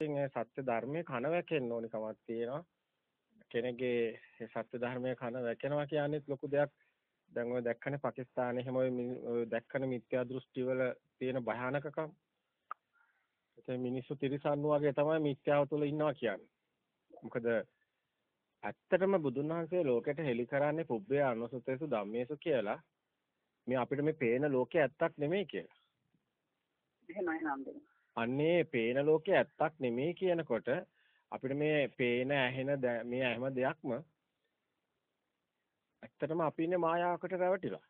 ඒ සත්‍ය ධර්මයේ කන වැකෙන්න ඕනි කමක් තියෙනවා. කෙනෙක්ගේ සත්‍ය ධර්මයේ කන වැකෙනවා කියන්නේත් ලොකු දෙයක්. දැන් ඔය දැක්කනේ පාකිස්තානයේ හැම ඔය දැක්කනේ මිත්‍යා දෘෂ්ටි වල තියෙන භයානකකම්. ඒ මිනිස්සු තිරසන්නු වගේ තමයි මිත්‍යාව තුළ ඉන්නවා කියන්නේ. මොකද ඇත්තටම බුදුන් වහන්සේ ලෝකෙට හෙළි කරන්නේ පුබ්බේ අනුසුතේසු ධම්මේසු කියලා. මේ අපිට මේ පේන ලෝකේ ඇත්තක් නෙමෙයි කියලා. එහෙමයි හම්බෙන්නේ. අන්නේ පේන ලෝකේ ඇත්තක් නෙමෙයි කියනකොට අපිට මේ පේන ඇහෙන මේ හැම දෙයක්ම ඇත්තටම අපි ඉන්නේ මායාවකට රැවටිලා.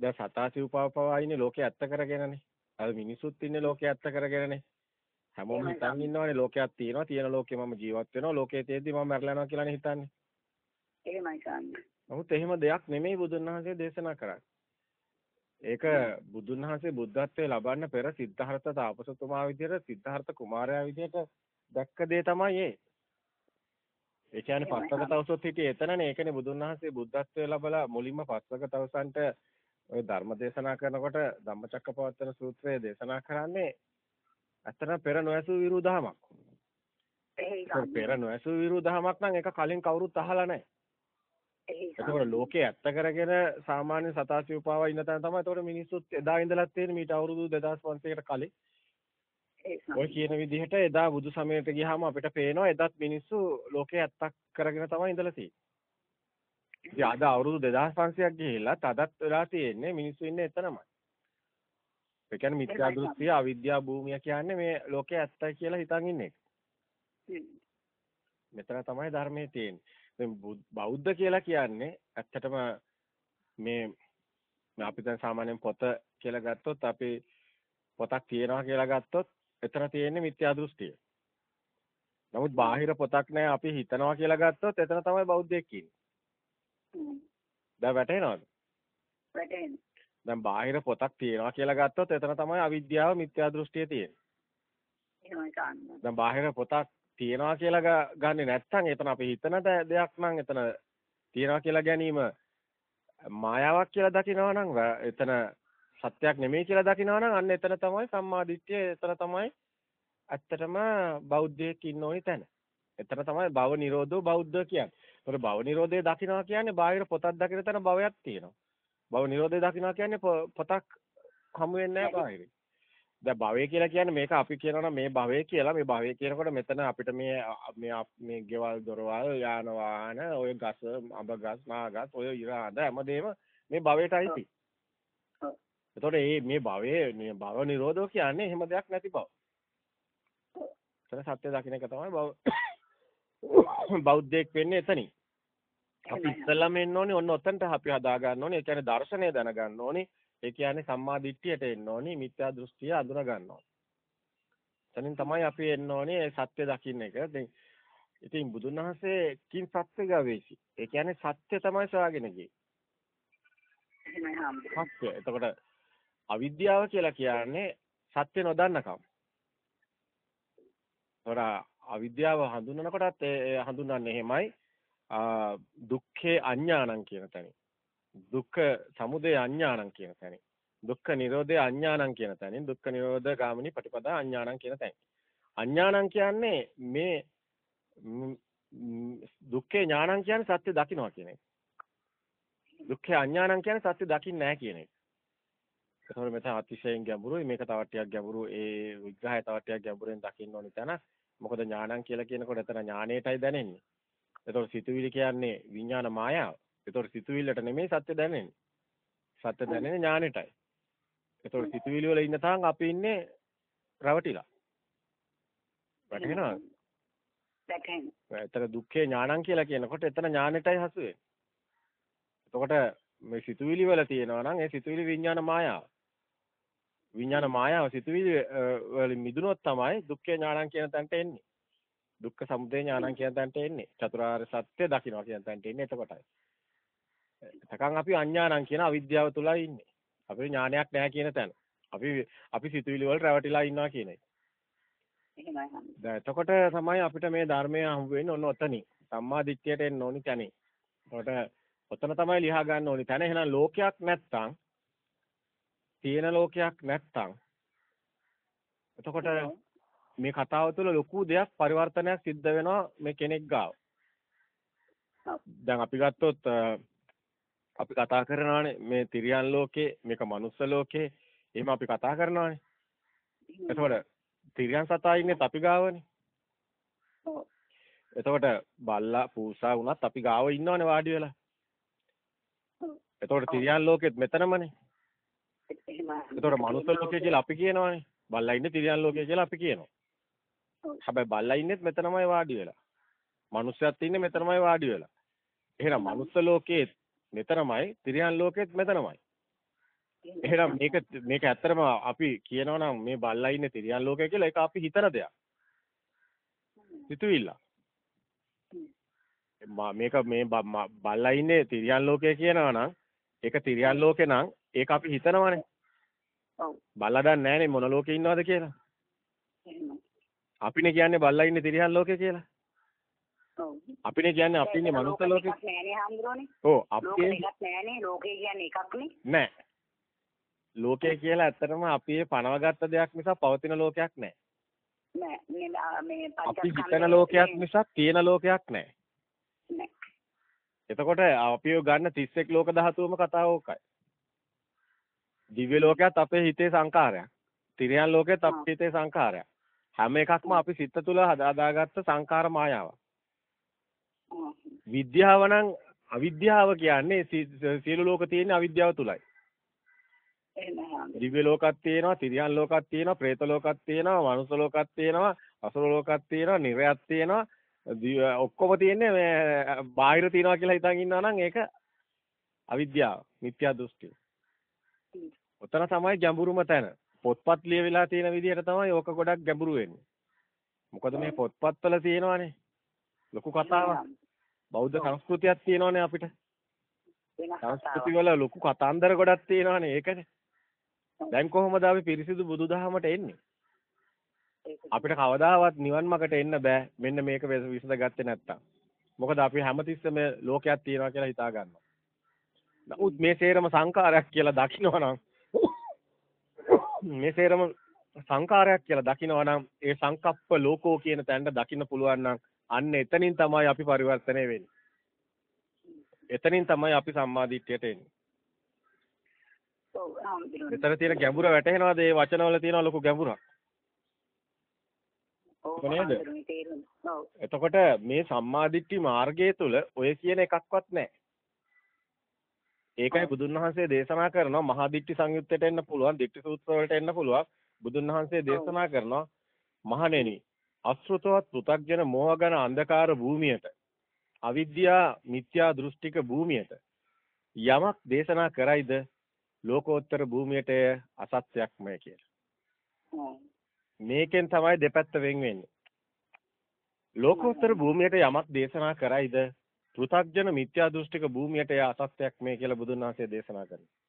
දැන් සතා සිව්පාවපවා ඉන්නේ ලෝකේ ඇත්ත කරගෙනනේ. අර මිනිසුත් ඉන්නේ ලෝකේ ඇත්ත කරගෙනනේ. හැමෝම හිතන් ඉන්නවනේ ලෝකයක් තියෙනවා. තියෙන ලෝකේ මම ජීවත් වෙනවා. ලෝකයේ තියෙද්දි මම මැරලා යනවා කියලානේ හිතන්නේ. එහෙමයි සාන්නේ. නමුත් එහෙම දෙයක් නෙමෙයි බුදුන් වහන්සේ දේශනා කරන්නේ. ඒක බුදුන් වහන්සේ බුද්ධත්වයේ ලබන්න පෙර සිද්ධාර්ථ තාපසතුමා විදියට සිද්ධාර්ථ කුමාරයා විදියට දැක්ක දේ තමයි ඒ. ඒ කියන්නේ පස්වක තවසොත් හිටියේ එතනනේ ඒකනේ බුදුන් වහන්සේ බුද්ධත්වයේ ලබලා මුලින්ම පස්වක තවසන්ට ඔය ධර්ම දේශනා කරනකොට ධම්මචක්කපවත්තන සූත්‍රය දේශනා කරන්නේ ඇත්තටම පෙර නොඇසූ විරුදහමක්. පෙර නොඇසූ විරුදහමක් නම් ඒක කලින් කවුරුත් අහලා නැහැ. එතකොට ලෝකේ ඇත්ත කරගෙන සාමාන්‍ය සතාසිය උපාව ඉන්න තැන තමයි එතකොට මිනිස්සුත් එදා ඉඳලා තියෙන මීට අවුරුදු 2500කට කලින් ඔය කියන විදිහට එදා බුදු සමයට ගියාම අපිට පේනවා එදත් මිනිස්සු ලෝකේ ඇත්තක් කරගෙන තමයි ඉඳලා තියෙන්නේ. ඉතින් අද අවුරුදු 2500ක් ගිහිල්ලා තදත් වෙලා තියෙන්නේ මිනිස්සු ඉන්නේ එතනමයි. ඒ කියන්නේ මිත්‍යා දෘෂ්ටිය අවිද්‍යා භූමිය කියන්නේ මේ ලෝකේ ඇත්තයි කියලා හිතන් ඉන්නේ. මෙතන තමයි ධර්මයේ තියෙන්නේ. බෞද්ධ කියලා කියන්නේ ඇත්තටම මේ අපි දැන් සාමාන්‍යයෙන් පොත කියලා ගත්තොත් අපි පොතක් තියනවා කියලා ගත්තොත් එතන තියෙන්නේ මිත්‍යා දෘෂ්ටිය. නමුත් බාහිර පොතක් නැහැ අපි හිතනවා කියලා ගත්තොත් එතන තමයි බෞද්ධයෙක් ඉන්නේ. දැන් වැටහෙනවද? වැටහෙනවා. දැන් බාහිර පොතක් තියනවා කියලා ගත්තොත් එතන තමයි අවිද්‍යාව මිත්‍යා දෘෂ්ටිය තියෙන්නේ. එහෙමයි ගන්න. දැන් බාහිර පොතක් තියනවා කියලා ගන්නෙ නැත්නම් එතන අපි හිතන දෙයක් නම් එතන තියනවා කියලා ගැනීම මායාවක් කියලා දකිනවා නම් එතන සත්‍යයක් නෙමෙයි කියලා දකිනවා නම් අන්න එතන තමයි සම්මාදිට්ඨිය එතන තමයි ඇත්තටම බෞද්ධයෙක් ඉන්න ඕනි තැන. එතන තමයි භව නිරෝධෝ බෞද්ධ කියන්නේ. ඒතර භව නිරෝධය දකිනවා කියන්නේ බාහිර පොතක් දකින තැන භවයක් තියෙනවා. භව නිරෝධය දකිනවා කියන්නේ පොතක් හමු වෙන්නේ නැහැ බාහිරින්. දැන් භවය කියලා කියන්නේ මේක අපි කියනවා මේ භවය කියලා මේ භවය කියනකොට මෙතන අපිට මේ මේ මේ ගෙවල් දොරවල් යාන වාහන ඔය ගස් අඹ ගස් මා ගස් ඔය ඉරාද හැමදේම මේ භවයටයි තියෙන්නේ. එතකොට මේ මේ භවයේ මේ භව නිරෝධෝ කියන්නේ එහෙම දෙයක් නැති බව. එතන සත්‍ය දකින්න එක තමයි බව බෞද්ධයෙක් වෙන්නේ එතනින්. අපි ඉස්සෙල්ලාම එන්න ඕනේ ඔන්න ඔතනට අපි හදා ගන්න ඕනේ. ඒ කියන්නේ දර්ශනය දැනගන්න ඕනේ. ඒ කියන්නේ සම්මා දිට්ඨියට එන්න ඕනි මිත්‍යා දෘෂ්ටිය අඳුන ගන්න ඕනි. එතනින් තමයි අපි එන්න ඕනේ සත්‍ය දකින්න එක. ඉතින් ඉතින් බුදුන් වහන්සේ කින් සත්‍ය ගවේෂි. ඒ කියන්නේ සත්‍ය තමයි සොයාගෙන ගියේ. සත්‍ය. එතකොට අවිද්‍යාව කියලා කියන්නේ සත්‍ය නොදන්නකම. හොර අවිද්‍යාව හඳුනනකොටත් ඒ හඳුනන්නේ එහෙමයි. දුක්ඛේ අඥානං කියන තැනින්. දුක්ඛ සමුදය අඥානං කියන තැනින්. දුක්ඛ නිරෝධය අඥානං කියන තැනින්. දුක්ඛ නිරෝධ ගාමිනී පටිපදා අඥානං කියන තැනින්. අඥානං කියන්නේ මේ දුක්ඛේ ඥානං කියන්නේ සත්‍ය දකින්නවා කියන එක. දුක්ඛේ අඥානං කියන්නේ සත්‍ය දකින්නේ නැහැ කියන එක. ඒකවල මෙතන අතිශයින් ගැඹුරුයි මේක තව ටිකක් ගැඹුරු ඒ විග්‍රහය තව ටිකක් ගැඹුරෙන් දකින්න ඕනි තැන. මොකද ඥානං කියලා කියනකොට එතන ඥානයටයි දැනෙන්නේ. ඒතකොට සිතුවිලි කියන්නේ විඥාන මායාව. ඒතකොට සිතුවිල්ලට නෙමෙයි සත්‍ය දැනෙන්නේ. සත්‍ය දැනෙන්නේ ඥානෙටයි. ඒතකොට සිතුවිලි වල ඉන්න තාන් අපි ඉන්නේ රැවටිලා. වැටහෙනවද? වැටහෙනවා. එතන දුක්ඛේ ඥානං කියලා කියනකොට එතන ඥානෙටයි හසු වෙන්නේ. එතකොට මේ සිතුවිලි වල තියෙනවා නම් ඒ සිතුවිලි විඥාන මායාව. විඥාන මායාව සිතුවිලි වලින් මිදුනොත් තමයි දුක්ඛේ ඥානං කියන තැනට එන්නේ. දුක්ඛ සමුදය ඥානං කියන තැනට එන්නේ. චතුරාර්ය සත්‍ය දකින්නවා කියන තැනට එන්නේ එතකොටයි. එතකන් අපි අඥානං කියන අවිද්‍යාව තුලයි ඉන්නේ. අපේ ඥානයක් නැහැ කියන තැන. අපි අපි සිතුවිලි වල රැවටිලා ඉන්නවා කියන එක. දැන් එතකොට තමයි අපිට මේ ධර්මය හම්බ වෙන්නේ ඔන්න ඔතනින්. සම්මා දිට්ඨියට එන්න ඕනි තැනේ. එතකොට ඔතන තමයි ලියා ගන්න ඕනි තැන. එහෙනම් ලෝකයක් නැත්තම් තියෙන ලෝකයක් නැත්තම් එතකොට මේ කතාව තුළ ලොකු දෙයක් පරිවර්තනයක් සිද්ධ වෙනවා මේ කෙනෙක් ගාව. දැන් අපි ගත්තොත් අපි කතා කරනවානේ මේ තිරියන් ලෝකේ මේක මනුස්ස ලෝකේ එහෙම අපි කතා කරනවානේ. එතකොට තිරියන් සතා ඉන්නේ අපි ගාවනේ. ඔව්. එතකොට බල්ලා පූසා වුණත් අපි ගාව ඉන්නවනේ වාඩි වෙලා. එතකොට තිරියන් ලෝකෙත් මෙතනමනේ. එතකොට මනුස්ස ලෝකේ කියලා අපි කියනවනේ. බල්ලා ඉන්නේ තිරියන් ලෝකේ කියලා අපි කියනවා. හැබැයි බල්ලා ඉන්නෙත් මෙතනමයි වාඩි වෙලා. මනුස්සයත් ඉන්නේ මෙතනමයි වාඩි වෙලා. එහෙනම් මනුස්ස ලෝකේ මෙතනමයි තිරියන් ලෝකෙත් මෙතනමයි. එහෙනම් මේක මේක ඇත්තටම අපි කියනවා නම් මේ බල්ලා ඉන්නේ තිරියන් ලෝකේ කියලා ඒක අපි හිතන දෙයක්. සිතුවිල්ල. මේක මේ බල්ලා ඉන්නේ තිරියන් ලෝකේ කියනවා නම් ඒක තිරියන් ලෝකේ නම් ඒක අපි හිතනවනේ. ඔව්. බල්ලා දන්නේ නැහනේ මොන ලෝකේ ඉන්නවද කියලා. අපිනේ කියන්නේ බල්ලා ඉන්නේ තිරියන් ලෝකේ කියලා. අපිනේ කියන්නේ අපි ඉන්නේ මනුස්ස ලෝකේ. නෑනේ හම්දුරෝනේ. ඔව් අපි එකක් නෑනේ. ලෝකේ කියන්නේ එකක්නේ. නෑ. ලෝකය කියලා ඇත්තටම අපි පනවගත්ත දෙයක් නිසා පවතින ලෝකයක් නෑ. නෑ මේ අපි හිතන ලෝකයක්. නිසා තියෙන ලෝකයක් නෑ. නෑ. එතකොට අපි ගන්න 31 ලෝක ධාතුවම කතාව ඕකයි. දිව්‍ය ලෝකයක් අපේ හිතේ සංකාරයක්. තිරියන් ලෝකෙත් අපේ හිතේ සංකාරයක්. හැම එකක්ම අපි සිත තුළ හදාදාගත්ත සංකාර මායාවක්. විද්‍යාව නම් අවිද්‍යාව කියන්නේ සියලු ලෝක තියෙන අවිද්‍යාව තුලයි. දිව්‍ය ලෝකයක් තියෙනවා, තිරියන් ලෝකයක් තියෙනවා, പ്രേත ලෝකයක් තියෙනවා, මනුස්ස ලෝකයක් තියෙනවා, අසුර ලෝකයක් තියෙනවා, නිර්යයක් තියෙනවා. ඔක්කොම තියෙන්නේ මේ බාහිර තියනවා කියලා හිතන් ඉන්නවා නම් ඒක අවිද්‍යාව, මිත්‍යා දෘෂ්ටිය. හ්ම්. ඔතන තමයි ගැඹුරුම තැන. පොත්පත් ලියවිලා තියෙන විදිහට තමයි ඕක ගොඩක් ගැඹුරු වෙන්නේ. මොකද මේ පොත්පත්වල තියෙනවානේ ලොකු කතාවක්. බෞද්ධ සංස්කෘතියක් තියෙනවානේ අපිට. සංස්කෘති වල ලොකු කතාන්දර ගොඩක් තියෙනවානේ ඒකනේ. දැන් කොහොමද අපි පිරිසිදු බුදුදහමට එන්නේ? අපිට කවදාවත් නිවන් මාර්ගට එන්න බෑ. මෙන්න මේක විසඳගත්තේ නැත්තම්. මොකද අපි හැමතිස්සෙම ලෝකයක් තියෙනවා කියලා හිතා ගන්නවා. නමුත් මේ සේරම සංකාරයක් කියලා දකිනවනම් මේ සේරම සංකාරයක් කියලා දකිනවනම් ඒ සංකප්ප ලෝකෝ කියන තැනට දකින්න පුළුවන් නම් අන්න එතනින් තමයි අපි පරිවර්තනය වෙන්නේ. එතනින් තමයි අපි සම්මාදිට්ඨියට එන්නේ. මෙතන තියෙන ගැඹුර වැටහෙනවද? ඒ වචනවල තියෙන ලොකු ගැඹුරක්. නේද? එතකොට මේ සම්මාදිට්ඨි මාර්ගය තුල ඔය කියන එකක්වත් නැහැ. ඒකයි බුදුන් වහන්සේ දේශනා කරනවා මහා දිට්ඨි සංයුත්තට එන්න පුළුවන්, දිට්ඨි සූත්‍ර වලට එන්න පුළුවන්. බුදුන් වහන්සේ දේශනා කරනවා මහණෙනි, අසෘතවත් පෘ탁ජන මෝහගන අන්ධකාර භූමියට, අවිද්‍යා මිත්‍යා දෘෂ්ටික භූමියට යමක් දේශනා කරයිද ලෝකෝත්තර භූමියට අසත්‍යක්මය කියලා. මේකෙන් තමයි දෙපැත්ත වෙන් වෙන්නේ. ලෝකෝත්තර භූමියට යමක් දේශනා කරයිද පෘථග්ජන මිත්‍යා දෘෂ්ටික භූමියට එය අසත්‍යක් මේ කියලා බුදුන් වහන්සේ දේශනා කරනවා.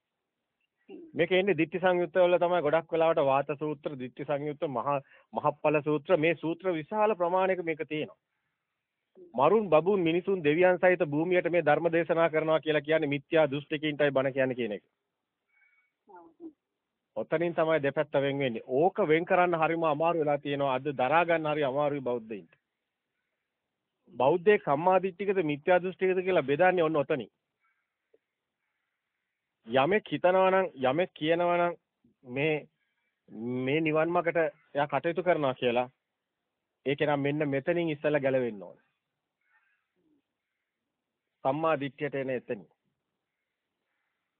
මේක එන්නේ ditthi සංයුත්ත වල තමයි ගොඩක් වෙලාවට වාත සූත්‍ර, ditthi සංයුත්ත, මහා මහප්පල සූත්‍ර මේ සූත්‍ර විශාල ප්‍රමාණයක මේක තියෙනවා. මරුන් බබුන් මිනිසුන් දෙවියන් සහිත භූමියට මේ ධර්ම දේශනා කරනවා කියලා කියන්නේ මිත්‍යා දෘෂ්ටිකින්ටයි බණ කියන්නේ කියන එක. ඔව්. ඔතනින් තමයි දෙපැත්ත වෙන් වෙන්නේ. ඕක වෙන් කරන්න හරිම අමාරු වෙලා තියෙනවා. අද දරා ගන්න හරි අමාරුයි බෞද්ධයින්ට. බෞද්ධයේ සම්මාදිට්ඨිකද මිත්‍යා දෘෂ්ටිකද කියලා බෙදන්නේ ඔන්න ඔතනින්. යමෙක් හිතනවා නම් යමෙක් කියනවා නම් මේ මේ නිවන් මාර්ගට එයා කටයුතු කරනවා කියලා ඒක නම් මෙන්න මෙතනින් ඉස්සලා ගැලවෙන්න ඕන. සම්මා දිට්ඨියට එන එතනින්.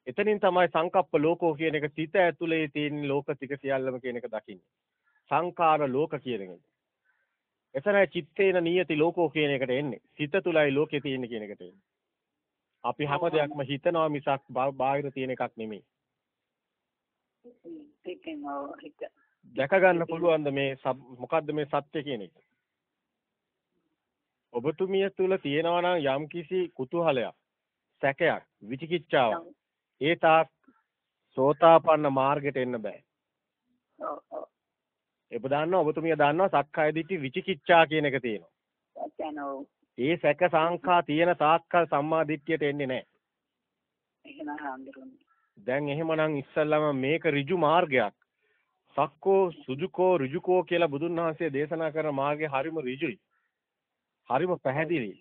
එතනින් තමයි සංකප්ප ලෝකෝ කියන එක සිත ඇතුලේ තියෙන ලෝක ටික සියල්ලම කියන එක දකින්නේ. සංකාර ලෝක කියන එක. එතනයි චිත්තේන නියති ලෝකෝ කියන එකට එන්නේ. සිත තුලයි ලෝකේ තියෙන්නේ කියන එකට එන්නේ. අපි හැම දෙයක්ම හිතනවා මිසක් බාහිර තියෙන එකක් නෙමෙයි. දැක ගන්න පුළුවන්ද මේ මොකද්ද මේ සත්‍ය කියන එක? ඔබතුමිය තුල තියෙනවා නම් යම්කිසි කුතුහලයක්, සැකයක්, විචිකිච්ඡාවක් ඒ තාක් සෝතාපන්න මාර්ගයට එන්න බෑ. ඔබ දන්නවා ඔබතුමිය දන්නවා සක්කාය දිට්ඨි විචිකිච්ඡා කියන එක තියෙනවා. ඒ සැක සංඛා තියෙන තාක්කල් සම්මා දිට්ඨියට එන්නේ නැහැ. දැන් එහෙමනම් ඉස්සල්ලාම මේක ඍජු මාර්ගයක්. සක්කෝ සුජුකෝ ඍජුකෝ කියලා බුදුන් වහන්සේ දේශනා කරන මාර්ගය හරිම ඍජුයි. හරිම පැහැදිලි.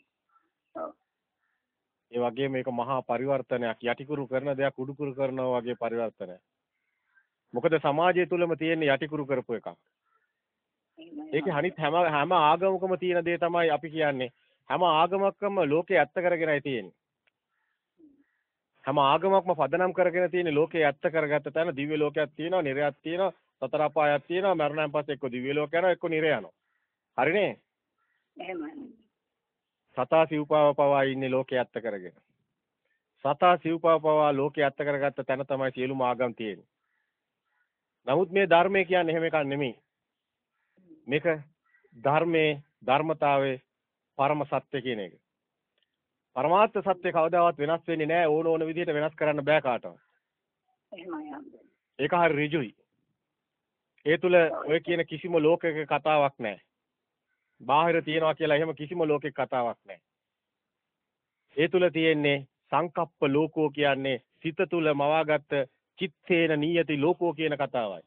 ඒ වගේම මේක මහා පරිවර්තනයක් යටිකුරු කරන දෙයක් උඩුකුරු කරනවා වගේ පරිවර්තනයක්. මොකද සමාජය තුලම තියෙන යටිකුරු කරපු එකක්. ඒකේ අනිත් හැම හැම ආගමකම තියෙන දේ තමයි අපි කියන්නේ. හැම ආගමකම ලෝකේ ඇත්ත කරගෙනයි තියෙන්නේ. හැම ආගමක්ම පදනම් කරගෙන තියෙන ලෝකේ ඇත්ත කරගත්ත තැන දිව්‍ය ලෝකයක් තියෙනවා, නිර්යයක් තියෙනවා, සතර අපායක් තියෙනවා, මරණයන් පස්සේ එක්ක දිව්‍ය ලෝක යනවා, එක්ක නිර්ය යනවා. හරිනේ? එහෙමයි. සතා සිව්පාව පවා ඉන්නේ ලෝකේ ඇත්ත කරගෙන. සතා සිව්පාව පවා ලෝකේ ඇත්ත කරගත්ත තැන තමයි සියලුම ආගම් තියෙන්නේ. නමුත් මේ ධර්මය කියන්නේ එහෙම එකක් නෙමෙයි. මේක ධර්මයේ ධර්මතාවයේ පරම සත්‍ය කියන එක. පරමාර්ථ සත්‍ය කවදාවත් වෙනස් වෙන්නේ නැහැ ඕන ඕන විදිහට වෙනස් කරන්න බෑ කාටවත්. ඒක හරි ඍජුයි. ඒ තුල ඔය කියන කිසිම ලෝකයක කතාවක් නැහැ. බාහිර තියනවා කියලා එහෙම කිසිම ලෝකයක කතාවක් නැහැ. ඒ තුල තියෙන්නේ සංකප්ප ලෝකෝ කියන්නේ සිත තුල මවාගත්ත චිත්තේන නියති ලෝකෝ කියන කතාවයි.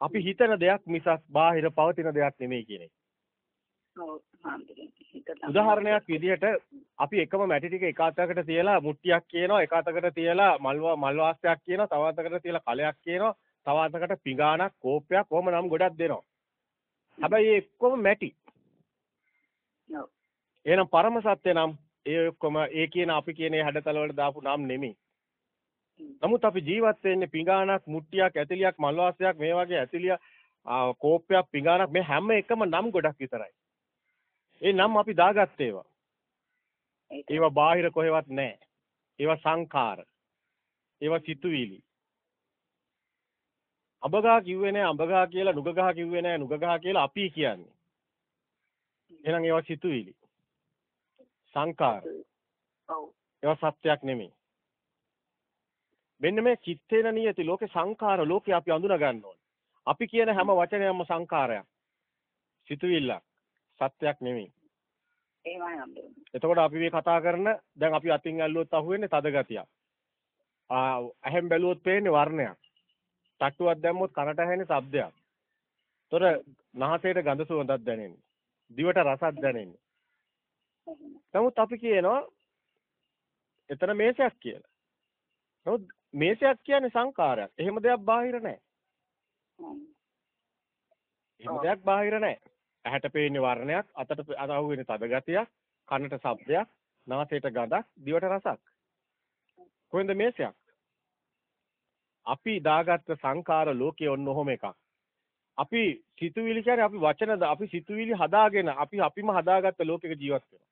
අපි හිතන දෙයක් මිසක් බාහිර පවතින දෙයක් නෙමෙයි කියන එක. ඔව් හම්බෙන්නේ. හිත තමයි. උදාහරණයක් විදිහට අපි එකම මැටි ටික එක අතකට තියලා මුට්ටියක් කියනවා එක අතකට තියලා මල් මල් වාස්තයක් කියනවා තව අතකට තියලා කලයක් කියනවා තව අතකට පිඟානක් කෝප්පයක් කොහොම නම් ගොඩක් දෙනවා. හැබැයි ඒ ඔක්කොම මැටි. එහෙනම් පරම සත්‍ය නම් ඒ ඔක්කොම ඒ කියන අපි කියන ඒ හැඩතල වලට දාපු නම් නෙමෙයි. නමුත් අපි ජීවත් වෙන්නේ පිඟානක් මුට්ටියක් ඇතිලියක් මල් වාස්තයක් මේ වගේ ඇතිලිය කෝප්පයක් පිඟානක් මේ හැම එකම නම් ගොඩක් විතරයි ඒ නම් අපි දාගත්ත ඒවා ඒවා බාහිර කොහෙවත් නැහැ. ඒවා සංඛාර. ඒවා සිතුවිලි. අඹගහ කිව්වේ නැහැ අඹගහ කියලා නුගගහ කිව්වේ නැහැ නුගගහ කියලා අපි කියන්නේ. එහෙනම් ඒවා සිතුවිලි. සංඛාර. ඔව්. ඒවා සත්‍යයක් නෙමෙයි. මෙන්න මේ චිත්තේන නියති ලෝකේ සංඛාර ලෝකේ අපි අඳුන ගන්න ඕනේ. අපි කියන හැම වචනයක්ම සංඛාරයක්. සිතුවිල්ලක්. සත්‍යයක් නෙමෙයි. එහෙමයි. එතකොට අපි මේ කතා කරන දැන් අපි අතින් ඇල්ලුවොත් අහුවෙන්නේ තද ගතියක්. ආ ඇහෙන් බැලුවොත් පේන්නේ වර්ණයක්. තට්ටුවක් දැම්මොත් කනට ඇහෙන්නේ ශබ්දයක්. ତොර නහසේට ගඳ සුවඳක් දැනෙන්නේ. දිවට රසක් දැනෙන්නේ. නමුත් අපි කියනවා එතන මේසයක් කියලා. නමුත් මේසයක් කියන්නේ සංකාරයක්. එහෙම දෙයක් බාහිර නැහැ. එහෙම දෙයක් බාහිර නැහැ. ඇහැට පේන්නේ වර්ණයක්, අතට අහුවෙන්නේ තද ගතියක්, කනට ශබ්දයක්, නාසයට ගඳක්, දිවට රසක්. කොහෙන්ද මේසයක්? අපි දාගත්ත සංකාර ලෝකයේ ඔන්න ඔහොම එකක්. අපි සිතුවිලි කියන්නේ අපි වචන අපි සිතුවිලි හදාගෙන අපි අපිම හදාගත්ත ලෝකයක ජීවත් වෙනවා.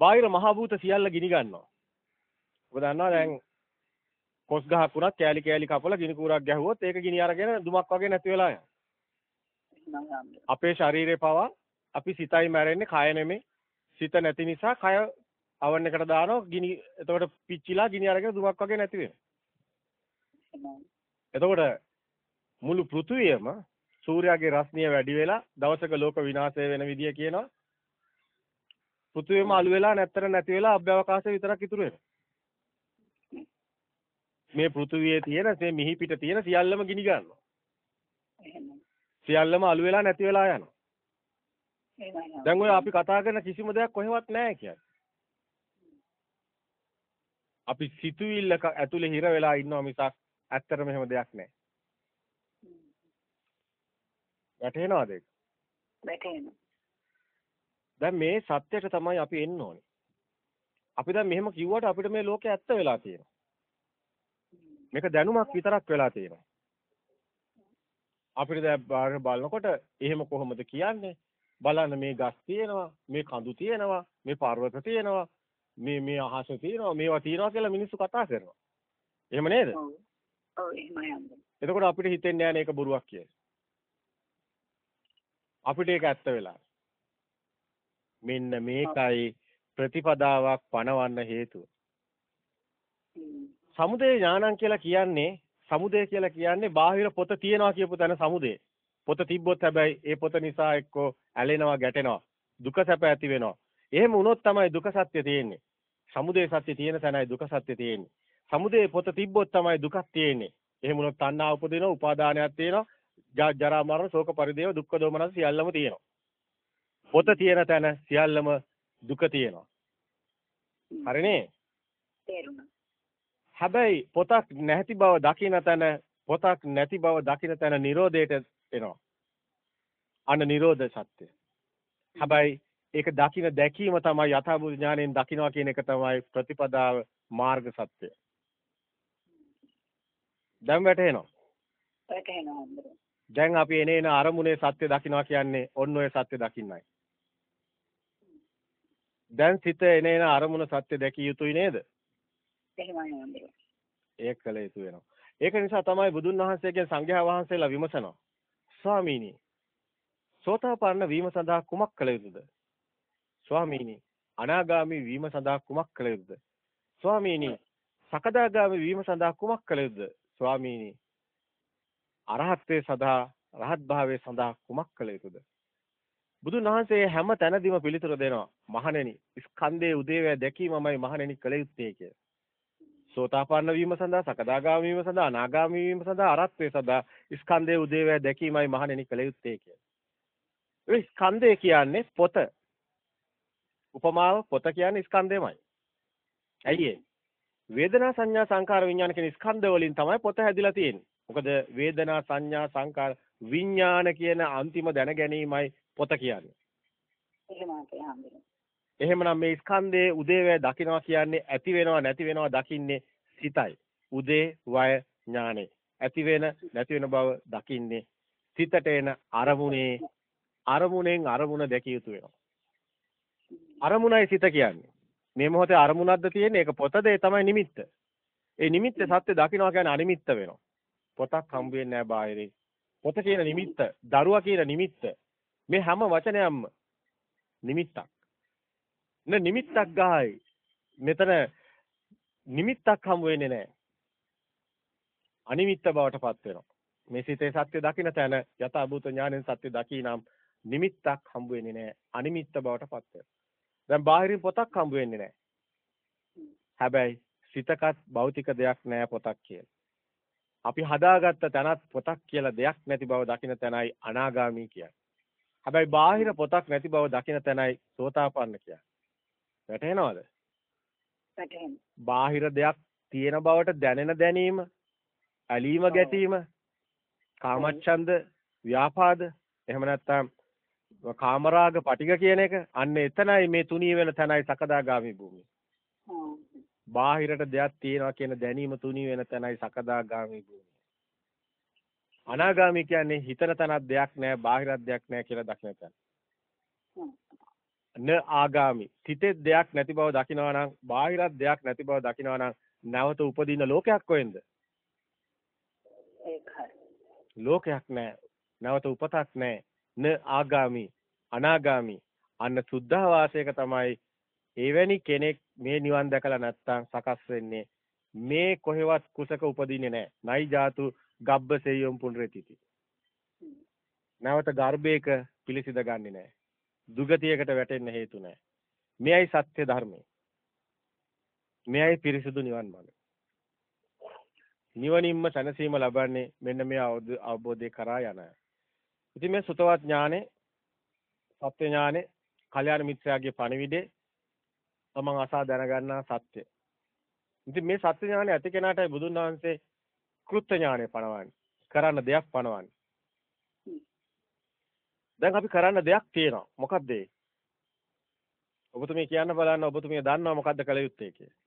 බාහිර මහ භූත සියල්ල ගිනි ගන්නවා. ඔබ දන්නවා දැන් කොස් ගහක් උනත් කෑලි කෑලි කපලා ගිනි කූරක් ගැහුවොත් ඒක ගිනි අරගෙන දුමක් වගේ නැති වෙලා යනවා. අපේ ශරීරේ පවා අපි සිතයි මැරෙන්නේ කය නෙමෙයි. සිත නැති නිසා කය අවන් එකට දානවා ගිනි එතකොට පිච්චිලා ගිනි අරගෙන දුමක් වගේ නැති වෙනවා. එතකොට මුළු පෘථුවියම සූර්යාගේ රශ්මිය වැඩි වෙලා දවසක ලෝක විනාශය වෙන විදිය කියනවා. පෘථුවියම අළු වෙලා නැත්තර නැති වෙලා අභ්‍යවකාශය විතරක් ඉතුරු වෙනවා. මේ පෘථුවියේ තියෙන මේ මිහි පිට තියෙන සියල්ලම ගිනි ගන්නවා. සියල්ලම අළු වෙලා නැති වෙලා යනවා. දැන් ඔය අපි කතා කරන කිසිම දෙයක් කොහෙවත් නැහැ කියන්නේ. අපි සිතුවිල්ලක ඇතුලේ හිර වෙලා ඉන්නවා මිසක් ඇත්තටම එහෙම දෙයක් නැහැ. වැටහෙනවද ඒක? වැටහෙනවා. දැන් මේ සත්‍යයට තමයි අපි එන්න ඕනේ. අපි දැන් මෙහෙම කිව්වට අපිට මේ ලෝකේ ඇත්ත වෙලා තියෙනවා. මේක දැනුමක් විතරක් වෙලා තියෙනවා. අපිට දැන් බලනකොට එහෙම කොහොමද කියන්නේ? බලන්න මේ ගස් තියෙනවා, මේ කඳු තියෙනවා, මේ පර්වත තියෙනවා, මේ මේ අහස තියෙනවා, මේවා තියෙනවා කියලා මිනිස්සු කතා කරනවා. එහෙම නේද? ඔව්. ඔව් එහෙමයි. එතකොට අපිට හිතෙන්නේ නැහැ මේක බොරුවක් කියලා. අපිට ඒක ඇත්ත වෙලා. මෙන්න මේකයි ප්‍රතිපදාවක් පණවන්න හේතුව. සමුදය ඥානං කියලා කියන්නේ සමුදය කියලා කියන්නේ බාහිර පොත තියනවා කියපු තැන සමුදය. පොත තිබ්බොත් හැබැයි ඒ පොත නිසා එක්කෝ ඇලෙනවා ගැටෙනවා. දුක සැප ඇති වෙනවා. එහෙම වුණොත් තමයි දුක සත්‍ය තියෙන්නේ. සමුදය සත්‍ය තියෙන තැනයි දුක සත්‍ය තියෙන්නේ. සමුදය පොත තිබ්බොත් තමයි දුකක් තියෙන්නේ. එහෙම වුණොත් තණ්හා උපදිනවා, උපාදානයක් තියෙනවා, ජරා මරණ ශෝක පරිදේව දුක්ඛ දෝමනස් සියල්ලම තියෙනවා. පොත තියෙන තැන සියල්ලම දුක තියෙනවා. හරිනේ? තේරුණා. හැබැයි පොතක් නැති බව දකින තැන පොතක් නැති බව දකින තැන Nirodheට එනවා. අන්න Nirodha සත්‍ය. හැබැයි ඒක දකින දැකීම තමයි යථාභූත ඥාණයෙන් දකිනවා කියන එක තමයි ප්‍රතිපදාව මාර්ග සත්‍ය. දැන් වැටහෙනවා. වැටහෙනවා. දැන් අපි එනේන අරමුණේ සත්‍ය දකිනවා කියන්නේ ඔන්න ඔය සත්‍ය දකින්නයි. දැන් සිත එනේන අරමුණ සත්‍ය දැකිය යුතුයි නේද? එහෙමයි නේද? ඒක කළ යුතු වෙනවා. ඒක නිසා තමයි බුදුන් වහන්සේගේ සංඝයා වහන්සේලා විමසනවා. ස්වාමීනි සෝතාපන්න වීම සඳහා කුමක් කළ යුතුද? ස්වාමීනි අනාගාමි වීම සඳහා කුමක් කළ යුතුද? ස්වාමීනි සකදාගාමි වීම සඳහා කුමක් කළ යුතුද? ස්වාමීනි අරහත්ත්වයේ සඳහා රහත් භාවයේ සඳහා කුමක් කළ යුතුද? බුදුන් වහන්සේ හැම තැනදීම පිළිතුර දෙනවා. මහණෙනි, ස්කන්ධයේ උදේවැය දැකීමමයි මහණෙනි කළ යුත්තේ කිය. සෝතාපන්න වීම සඳහා, සකදාගාමී වීම සඳහා, අනාගාමී වීම සඳහා, අරහත්ත්වයේ සඳහා ස්කන්ධයේ උදේවැය දැකීමයි මහණෙනි කළ යුත්තේ කිය. ඒ ස්කන්ධය කියන්නේ පොත. උපමාව පොත කියන්නේ ස්කන්ධයමයි. ඇයි ඒ? වේදනා සංඥා සංකාර විඥාන කියන ස්කන්ධ වලින් තමයි පොත හැදිලා තියෙන්නේ. මොකද වේදනා සංඥා සංකාර විඥාන කියන අන්තිම දැන ගැනීමයි පොත කියන්නේ. එහෙමනම් මේ ස්කන්ධයේ උදේවැය දකිනවා කියන්නේ ඇති වෙනවා නැති වෙනවා දකින්නේ සිතයි. උදේ වය ඥානෙ. ඇති වෙන නැති වෙන බව දකින්නේ සිතට එන අරමුණේ අරමුණෙන් අරමුණ දැකිය යුතු වෙනවා. අරමුණයි සිත කියන්නේ. මේ මොහොතේ අරමුණක්ද තියෙන්නේ ඒක පොතද ඒ තමයි නිමිත්ත. ඒ නිමිත්ත සත්‍ය දකින්නවා කියන්නේ අනිමිත්ත වෙනවා. පොතක් හම්බ වෙන්නේ නැහැ බාහිරින්. පොත කියන නිමිත්ත, දරුවා කියන නිමිත්ත. මේ හැම වචනයක්ම නිමිත්තක්. න නිමිත්තක් ගායි. මෙතන නිමිත්තක් හම්බ වෙන්නේ නැහැ. අනිමිත්ත බවට පත් වෙනවා. මේ සිතේ සත්‍ය දකින්න තැන යථාභූත ඥානෙන් සත්‍ය දකිනම් නිමිත්තක් හම්බ වෙන්නේ නැහැ. අනිමිත්ත බවට පත් වෙනවා. දැන් බාහිරින් පොතක් හම්බ වෙන්නේ නැහැ. හැබැයි සිතකත් භෞතික දෙයක් නැහැ පොතක් කියලා. අපි හදාගත්ත තැනත් පොතක් කියලා දෙයක් නැති බව දකින තැනයි අනාගාමී කියන්නේ. හැබැයි බාහිර පොතක් නැති බව දකින තැනයි සෝතාපන්න කියන්නේ. වැටහෙනවද? වැටහෙනවා. බාහිර දෙයක් තියෙන බවට දැනෙන දැනීම, ඇලීම ගැටීම, කාමච්ඡන්ද, ව්‍යාපාද, එහෙම නැත්නම් කාමරාග පටිග කියන එක අන්න එතනයි මේ තුනී වෙන තැනයි සකදාගාමි භූමිය. බාහිරට දෙයක් තියෙනවා කියන දැනීම තුනී වෙන තැනයි සකදාගාමි භූමිය. අනාගාමි කියන්නේ හිතන තැනක් දෙයක් නැහැ, බාහිරත් දෙයක් නැහැ කියලා දකින තැන. න ආගාමි. සිතේ දෙයක් නැති බව දකිනවා නම්, බාහිරත් දෙයක් නැති බව දකිනවා නම්, නැවත උපදින ලෝකයක් කොහෙන්ද? ලෝකයක් නැහැ. නැවත උපතක් නැහැ. න ආගාමි, අනාගාමි. අන්න සුද්ධාවාසයක තමයි එවැනි කෙනෙක් මේ නිවන් දැකලා නැත්තම් සකස් වෙන්නේ මේ කොහෙවත් කුසක උපදින්නේ නැහැ. නයි ජාතු ගබ්බසෙයොම් පුනරෙතිති. නැවත ගර්භයක පිළිසිඳ ගන්නෙ නැහැ. දුගතියකට වැටෙන්න හේතු නැහැ. මෙයයි සත්‍ය ධර්මය. මෙයයි පිරිසුදු නිවන් මඟ. නිවනින්ම සැනසීම ලබන්නේ මෙන්න මේ අවබෝධය කරා යන. ඉතින් මේ සුතවත් ඥානේ සත්‍ය ඥානේ කල්‍යාණ මිත්‍රයාගේ පණිවිඩේ තමන් අසා දැනගන්නා සත්‍ය. ඉතින් මේ සත්‍ය ඥානය ඇති කෙනාටයි බුදුන් වහන්සේ කෘත්‍ය ඥානය පනවන්නේ. කරන්න දෙයක් පනවන්නේ. දැන් අපි කරන්න දෙයක් තියෙනවා. මොකක්ද ඒ? ඔබතුමිය කියන්න බලන්න ඔබතුමිය දන්නවා මොකද්ද කළ යුත්තේ කියලා.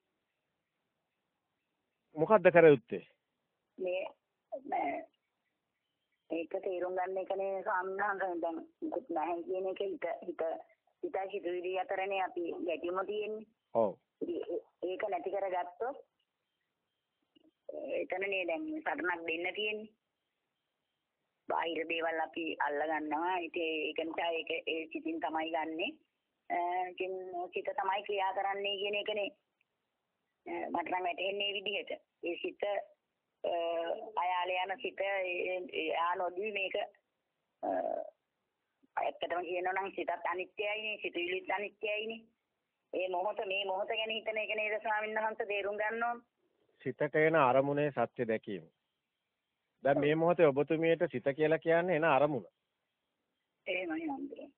මොකද්ද කර යුත්තේ? මේ ඒක තේරුම් ගන්න එකනේ සාමනාංග දැන් මුකුත් නැහැ කියන එක හිත හිත හිතයි හිතුවිලි අතරනේ අපි ගැටීම තියෙන්නේ. ඔව්. ඒක නැති කරගත්තොත් එතනනේ දැන් සටනක් දෙන්න තියෙන්නේ. බාහිර දේවල් අපි අල්ල ගන්නවා. ඉතින් ඒක නිසා ඒක ඒ සිතින් තමයි ගන්නෙ. ඉතින් සිත තමයි ක්‍රියා කරන්නේ කියන එකනේ මට නම් වැටහෙන්නේ විදිහට. ඒ සිත අයාලේ යන සිත ආ නොදී මේක ඇත්තටම කියනවා නම් සිතත් අනිත්‍යයිනේ සිතුවිලිත් අනිත්‍යයිනේ. ඒ මොහොත මේ මොහොත ගැන හිතන එක නේද ස්වාමීන් වහන්සේ තේරුම් ගන්න ඕන. සිතට එන අරමුණේ සත්‍ය දැකීම. දැන් මේ මොහොතේ ඔබතුමියට සිත කියලා කියන්නේ එන අරමුණ. එහෙමයි හම්බුනේ.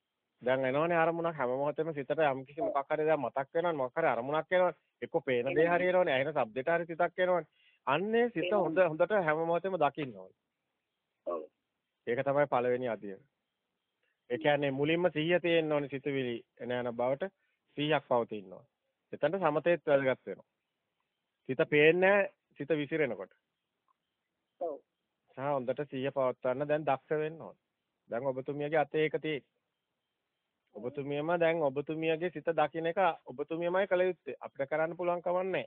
දැන් එනවනේ අරමුණක් හැම මොහොතෙම සිතට යම් කිසි මොකක් හරි දැන් මතක් වෙනවා මොකක් හරි අරමුණක් එනවා. එක්ක පේන දේ හරි එනවනේ. ඇහෙන ශබ්දෙට හරි සිතක් එනවනේ. අන්නේ සිත හොඳ හොඳට හැම මොහොතෙම දකින්න ඕනේ. ඒක තමයි පළවෙනි අදියර. ඒ කියන්නේ මුලින්ම සිහිය තියෙන්න ඕනේ සිතුවිලි එන යන බවට 100ක් පවතින්න ඕනේ. එතනට සමතේත් වැදගත් වෙනවා. සිත පේන්නේ සිත විසිරෙනකොට. ඔව්. සහ හොඳට සිහිය පවත්වන්න දැන් දක්ෂ වෙන්න ඕනේ. දැන් ඔබතුමියගේ අතේ ඒක තියෙන්නේ. ඔබතුමියම දැන් ඔබතුමියගේ සිත දකින්න එක ඔබතුමියමයි කළ යුත්තේ. අපිට කරන්න පුළුවන් නැහැ.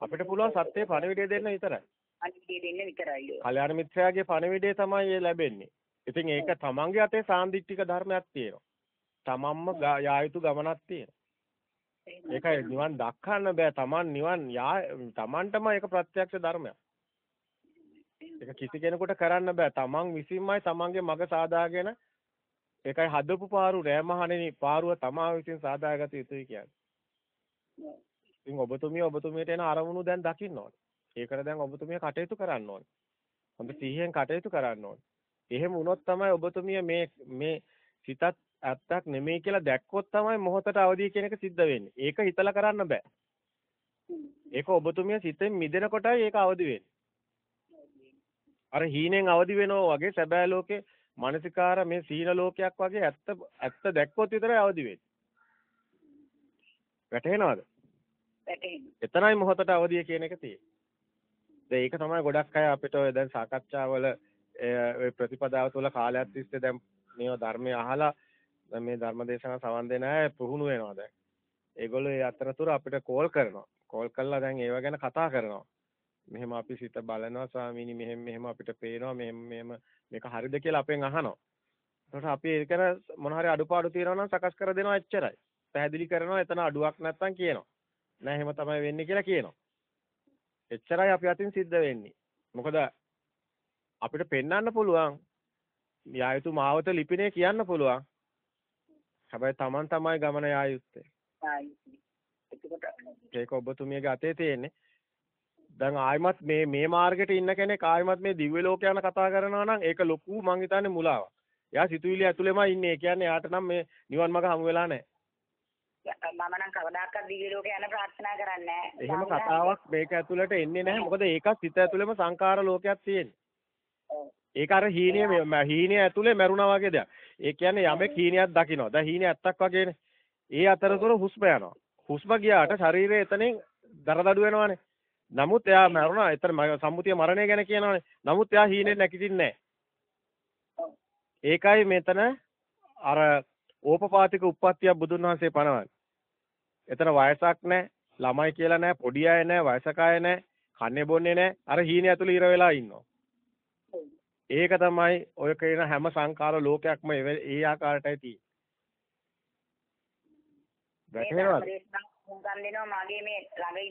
අපිට පුළුවන් සත්‍යයේ පණිවිඩය දෙන්න විතරයි. අනිත් දෙන්න විතරයි. කල්‍යාණ මිත්‍රයාගේ පණිවිඩය තමයි ලැබෙන්නේ. ඉතින් ඒක තමන්ගේ අතේ සාන්දිටික ධර්මයක් තියෙනවා. තමන්ම යා යුතු ගමනක් තියෙනවා. ඒකයි නිවන් දක්කන්න බෑ. තමන් නිවන් තමන්ටම ඒක ප්‍රත්‍යක්ෂ ධර්මයක්. ඒක කිසි කෙනෙකුට කරන්න බෑ. තමන් විසින්මයි තමන්ගේ මඟ සාදාගෙන ඒකයි හදපු පාරු නෑ මහණෙනි. පාරුව තමා විසින් සාදාගත යුතුයි කියන්නේ. ඉතින් ඔබතුමිය ඔබතුමියට එන අරමුණු දැන් දකින්න ඕනේ. ඒකට දැන් ඔබතුමිය කටයුතු කරන්න ඕනේ. හොඳ සිහියෙන් කටයුතු කරන්න ඕනේ. එහෙම වුණොත් තමයි ඔබතුමිය මේ මේ සිතත් ඇත්තක් නෙමෙයි කියලා දැක්කොත් තමයි මොහොතට අවදි කියන එක සිද්ධ වෙන්නේ. ඒක හිතලා කරන්න බෑ. ඒක ඔබතුමිය සිතෙන් මිදෙන කොටයි ඒක අවදි වෙන්නේ. අර හීනෙන් අවදි වෙනවා වගේ සැබෑ ලෝකේ මානසිකාර මේ සීන ලෝකයක් වගේ ඇත්ත ඇත්ත දැක්කොත් විතරයි අවදි වෙන්නේ. වැටහෙනවද? වැටහෙනවා. එතරම් මොහොතට අවදිය කියන එක තියෙන්නේ. දැන් ඒක තමයි ගොඩක් අය අපිට ඔය දැන් සාකච්ඡාවල ඔය ප්‍රතිපදාව තුළ කාලයක් තිස්සේ දැන් මේව ධර්මය අහලා මේ ධර්මදේශන සවන් දෙන අය පුහුණු වෙනවා දැන්. ඒගොල්ලෝ ඒ අතරතුර අපිට කෝල් කරනවා. කෝල් කළා දැන් ඒව ගැන කතා කරනවා. මෙහෙම අපි සිත බලනවා ස්වාමීනි මෙහෙම මෙහෙම අපිට පේනවා මෙහෙම මෙහෙම මේක හරිද කියලා අපෙන් අහනවා. එතකොට අපි ඒක මොන හරි අඩුපාඩු තියෙනවා නම් සකස් කර දෙනවා එච්චරයි. පැහැදිලි කරනවා එතන අඩුවක් නැත්තම් කියනවා. නෑ එහෙම තමයි වෙන්නේ කියලා කියනවා. එච්චරයි අපි අතින් සිද්ධ වෙන්නේ. මොකද අපිට පෙන්වන්න පුළුවන් යා යුතු මාවත ලිපිනේ කියන්න පුළුවන්. හැබැයි Taman තමයි ගමන යා යුත්තේ. ඒක ඔබතුමියගේ අතේ තියෙන්නේ. දැන් ආයිමත් මේ මේ මාර්ගෙට ඉන්න කෙනෙක් ආයිමත් මේ දිව්‍ය ලෝක යන කතා කරනවා නම් ඒක ලොකු මං හිතන්නේ මුලාවක්. එයා සිතුවිලි ඇතුළෙමයි ඉන්නේ. ඒ කියන්නේ එයාට නම් මේ නිවන් මඟ හමු වෙලා නැහැ. මම නම් කවදාකවත් දිව්‍ය ලෝක යන ප්‍රාර්ථනා කරන්නේ නැහැ. එහෙම කතාවක් මේක ඇතුළට එන්නේ නැහැ. මොකද ඒක සිත ඇතුළෙම සංකාර ලෝකයක් තියෙන්නේ. ඒක අර හීනිය හීනිය ඇතුලේ මැරුණා වගේ දෙයක්. ඒ කියන්නේ යමෙක් හීනියක් දකිනවා. දැන් හීනිය ඇත්තක් වගේනේ. ඒ අතරතුර හුස්ම යනවා. හුස්ම ගියාට ශරීරය එතනින් දරදඩු වෙනවානේ. නමුත් එයා මැරුණා. එතන සම්මුතිය මරණය ගැන කියනවානේ. නමුත් එයා හීනෙන් නැගිටින්නේ ඒකයි මෙතන අර ඕපපාතික උප්පත්තිය බුදුන් වහන්සේ පනවන්නේ. එතන වයසක් නැහැ, ළමයි කියලා නැහැ, පොඩි අය නැහැ, වයසක අය නැහැ, කන්නේ බොන්නේ නැහැ. අර හීනිය ඇතුළේ ඉර වෙලා ඉන්නවා. ඒක තමයි ඔය කියන හැම සංකාර ලෝකයක්ම ඒ ආකාරයටයි තියෙන්නේ. වැටහෙනවද?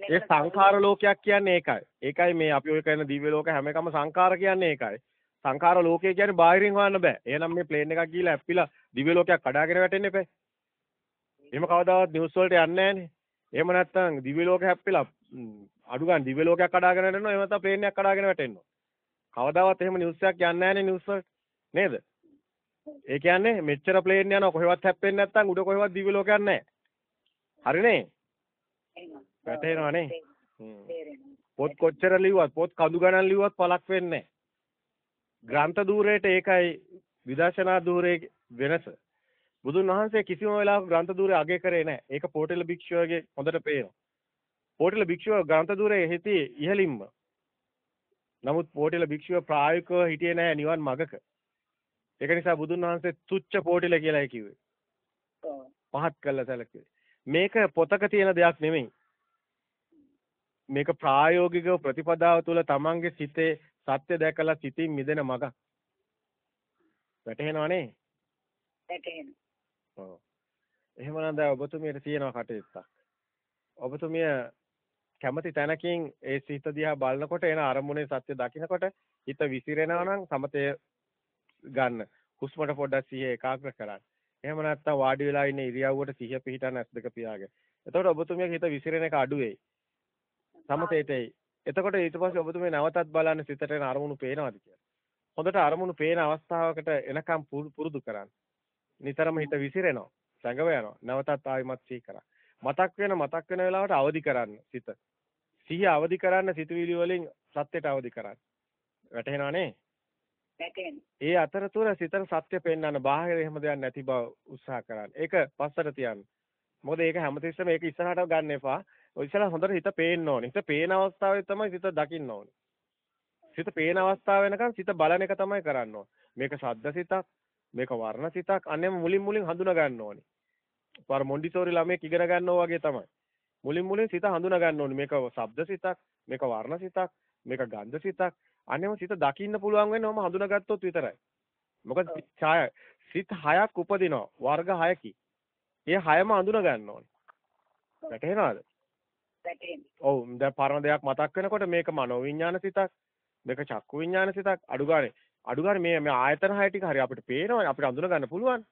ඒ සංඛාර ලෝකයක් කියන්නේ ඒකයි. ඒකයි මේ අපි ඔය කියන දිව්‍ය ලෝක හැම එකම සංඛාර කියන්නේ ඒකයි. සංඛාර ලෝකය කියන්නේ බාහිරින් හොයන්න බෑ. එහෙනම් මේ ප්ලේන් එකක් ගිහලා ඇප්පිලා දිව්‍ය ලෝකයක් කඩාගෙන වැටෙන්න එපේ. එහෙම කවදාවත් නිවුස් වලට යන්නේ නැහනේ. එහෙම නැත්නම් දිව්‍ය ලෝක හැප්පිලා අඩු ගන්න දිව්‍ය ලෝකයක් කඩාගෙන වැටෙනවා. එහෙම නැත්නම් ප්ලේන් එකක් කඩාගෙන වැටෙනවා. කවදාවත් එහෙම නිවුස් එකක් යන්නේ නැහනේ නිවුස් වලට. නේද? ඒ කියන්නේ මෙච්චර ප්ලේන් යනවා කොහෙවත් හැප්පෙන්නේ නැත්නම් උඩ කොහෙවත් දිව්‍ය ලෝකයක් නැහැ. හරිනේ? වැටේනවනේ. පොත් කොච්චර ලිව්වත් පොත් කඳු ගණන් ලිව්වත් පළක් වෙන්නේ ග්‍රන්ථ ධූරයට ඒකයි විදර්ශනා ධූරයේ වෙනස. බුදුන් වහන්සේ කිසිම වෙලාවක ග්‍රන්ථ ධූරය අගය කරේ නැහැ. ඒක පොටෙල භික්ෂුවගේ හොඳට පේනවා. පොටෙල භික්ෂුව ග්‍රන්ථ ධූරයේ හිටියේ ඉහළින්ම. නමුත් පොටෙල භික්ෂුව ප්‍රායෝගිකව හිටියේ නැහැ නිවන් මගක. ඒක නිසා බුදුන් වහන්සේ තුච්ච පොටෙල කියලායි කිව්වේ. පහත් කළා සැලකුවේ. මේක පොතක තියෙන දෙයක් නෙමෙයි. මේක ප්‍රායෝගිකව ප්‍රතිපදාව තුළ තමන්ගේ සිතේ සත්‍ය දැකලා සිතින් මිදෙන මගක්. වැටහෙනවනේ? වැටහෙනවා. ඔව්. එහෙමනම් දැන් ඔබතුමියට තියෙනවා කටයුත්තක්. ඔබතුමිය කැමති තැනකින් ඒ සිත දිහා බලනකොට එන අරමුණේ සත්‍ය දකිනකොට හිත විසිරෙනවා නම් සමතය ගන්න. හුස්මට පොඩ්ඩක් සිහිය ඒකාග්‍ර කරන්න. එහෙම නැත්නම් වාඩි වෙලා ඉන්න ඉරියව්වට සිහිය පිහිටන ඇස් දෙක පියාගෙන. එතකොට ඔබතුමියගේ හිත විසිරෙන එක අඩු වෙයි. සමතේට එයි. එතකොට ඊට පස්සේ ඔබතුමේ නැවතත් බලන්න සිතට එන අරමුණු පේනවද කියලා. හොඳට අරමුණු පේන අවස්ථාවකට එනකම් පුරුදු කරන්න. නිතරම හිත විසිරෙනවා. සැඟව යනවා. නැවතත් ආයිමත් සිහි කරා. මතක් වෙන මතක් වෙන වෙලාවට අවදි කරන්න සිත. සිහිය අවදි කරන්න සිතුවිලි වලින් සත්‍යයට අවදි කරන්න. වැටහෙනව නේ? ඒ අතරතුර සිතට සත්‍ය පෙන්වන්න බාහිර එහෙම දෙයක් නැති බව උත්සාහ කරන්න. ඒක පස්සට තියන්න. මොකද ඒක හැමතිස්සෙම ඒක ඉස්සරහට ගන්න එපා. ඔය ඉස්සලා හොඳට හිත පේන්න ඕනේ. හිත පේන අවස්ථාවේ තමයි සිත දකින්න ඕනේ. සිත පේන අවස්ථාව වෙනකන් සිත බලන එක තමයි කරන්න ඕනේ. මේක ශබ්ද සිතක්, මේක වර්ණ සිතක්, අනේම මුලින් මුලින් හඳුනා ගන්න ඕනේ. පාර මොන්ඩිසෝරි ළමයෙක් ඉගෙන ගන්නවා වගේ තමයි. මුලින් මුලින් සිත හඳුනා ගන්න ඕනේ. මේක ශබ්ද සිතක්, මේක වර්ණ සිතක්, මේක ගන්ධ සිතක්. අනේම සිත දකින්න පුළුවන් වෙන්නේ ඔහම හඳුනාගත්තොත් විතරයි. මොකද ඡාය සිත හයක් උපදිනවා. වර්ග හයකි. ඒ හයම හඳුනා ගන්න ඕනේ. වැටහෙනවද? ඔව් දැන් පරණ දෙයක් මතක් වෙනකොට මේක මනෝවිඤ්ඤාණ සිතක් මේක චක්කු විඤ්ඤාණ සිතක් අඩු ගානේ අඩු ගානේ මේ මේ ආයතන හය ටික හරි අපිට පේනවා අපිට අඳුන ගන්න පුළුවන්